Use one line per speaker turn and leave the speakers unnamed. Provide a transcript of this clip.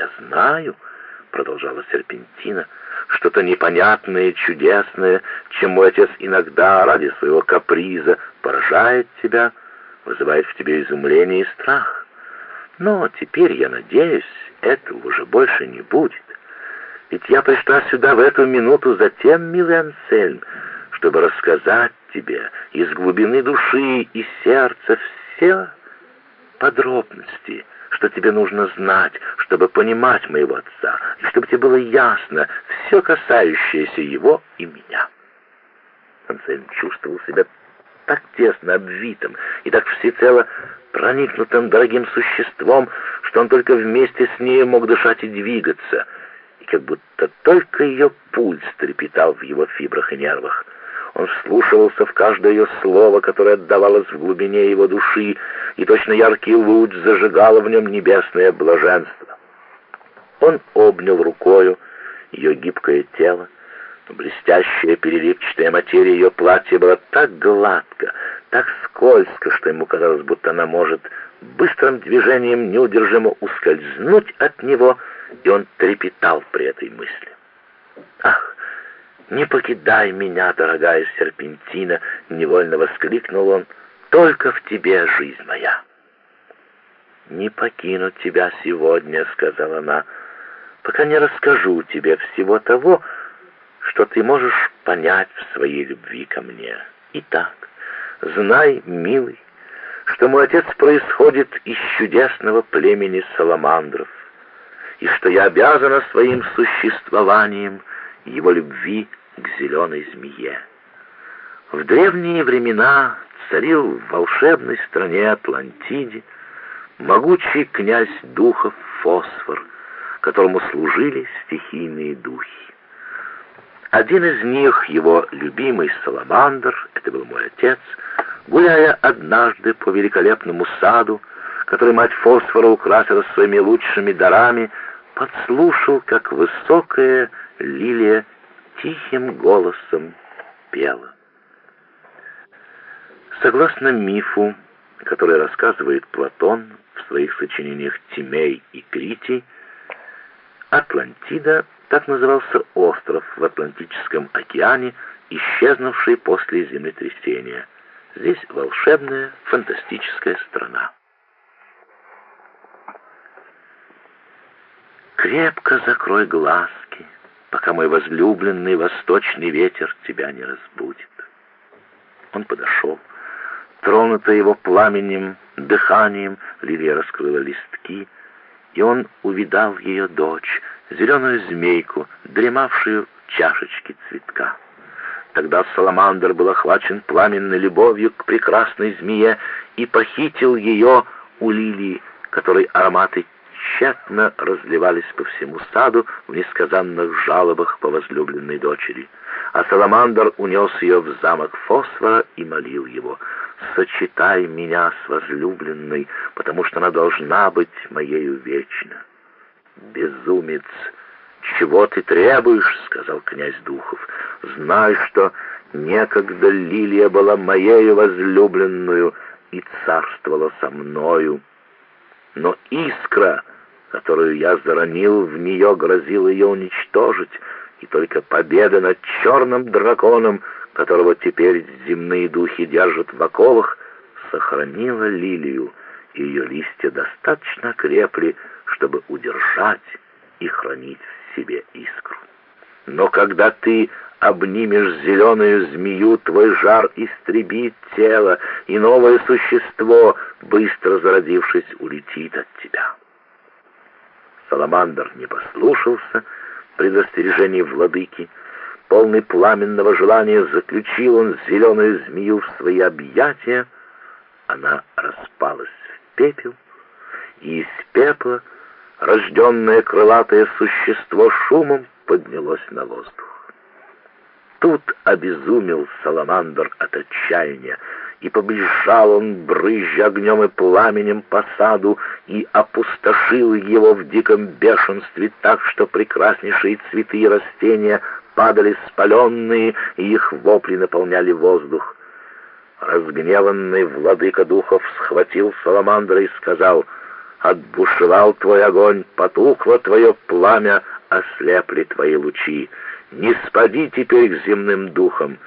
Я знаю, продолжала серпентина, что-то непонятное, чудесное, чем мой отец иногда ради своего каприза поражает тебя, вызывает в тебе изумление и страх. Но теперь, я надеюсь, этого уже больше не будет. Ведь я пришла сюда в эту минуту за тем, милый Ансельм, чтобы рассказать тебе из глубины души и сердца все подробности, что тебе нужно знать, чтобы понимать моего отца, и чтобы тебе было ясно все касающееся его и меня. Ансельм чувствовал себя так тесно обвитым и так всецело проникнутым дорогим существом, что он только вместе с ней мог дышать и двигаться, и как будто только ее пульс трепетал в его фибрах и нервах. Он вслушивался в каждое ее слово, которое отдавалось в глубине его души, и точно яркий луч зажигало в нем небесное блаженство. Он обнял рукою ее гибкое тело, блестящая переливчатая материя ее платья была так гладко, так скользко, что ему казалось, будто она может быстрым движением неудержимо ускользнуть от него, и он трепетал при этой мысли. «Ах, не покидай меня, дорогая серпентина!» — невольно воскликнул он. «Только в тебе жизнь моя!» «Не покину тебя сегодня», — сказала она, — «пока не расскажу тебе всего того, что ты можешь понять в своей любви ко мне. Итак, знай, милый, что мой отец происходит из чудесного племени саламандров, и что я обязана своим существованием его любви к зеленой змее. В древние времена царил в волшебной стране Атлантиде могучий князь духов Фосфор, которому служили стихийные духи. Один из них, его любимый Саламандр, это был мой отец, гуляя однажды по великолепному саду, который мать Фосфора украсила своими лучшими дарами, подслушал, как высокая лилия тихим голосом пела. Согласно мифу, который рассказывает Платон в своих сочинениях «Тимей» и «Критий», Атлантида так назывался остров в Атлантическом океане, исчезнувший после землетрясения. Здесь волшебная, фантастическая страна. Крепко закрой глазки, пока мой возлюбленный восточный ветер тебя не разбудит. Он подошел. Тронутая его пламенем, дыханием, Лилия раскрыла листки, и он увидал ее дочь, зеленую змейку, дремавшую в чашечке цветка. Тогда Саламандр был охвачен пламенной любовью к прекрасной змее и похитил ее у лилии, которой ароматы тщетно разливались по всему саду в несказанных жалобах по возлюбленной дочери. А Саламандр унес ее в замок Фосфора и молил его «Сочетай меня с возлюбленной, потому что она должна быть моею вечно». «Безумец! Чего ты требуешь?» — сказал князь Духов. «Знай, что некогда Лилия была моею возлюбленную и царствовала со мною. Но искра, которую я заронил в нее, грозила ее уничтожить, и только победа над черным драконом, которого теперь земные духи держат в оковах, сохранила Лилию, и ее листья достаточно крепли, чтобы удержать и хранить в себе искру. Но когда ты обнимешь зеленую змею, твой жар истребит тело, и новое существо, быстро зародившись, улетит от тебя. Саламандр не послушался предостережений владыки. Полный пламенного желания заключил он зеленую змею в свои объятия. Она распалась в пепел, и из пепла рожденное крылатое существо шумом поднялось на воздух. Тут обезумел Саламандр от отчаяния, и побежал он, брызжа огнем и пламенем по саду, и опустошил его в диком бешенстве так, что прекраснейшие цветы и растения падали спаленные, и их вопли наполняли воздух. Разгневанный владыка духов схватил Саламандра и сказал — отбушевал твой огонь, потухло твое пламя, ослепли твои лучи. Не спади теперь к земным духам,